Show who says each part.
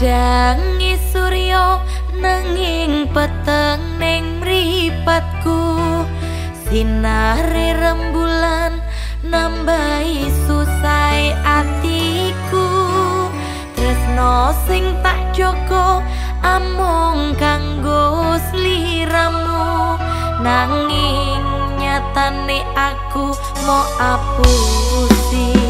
Speaker 1: Padangi surya nanging peteng ning mripatku. Sinare rembulan nambahi susai atiku. Tresno sing tak joko amung kanggo sliramu. Nanging nyatane aku mau apusi.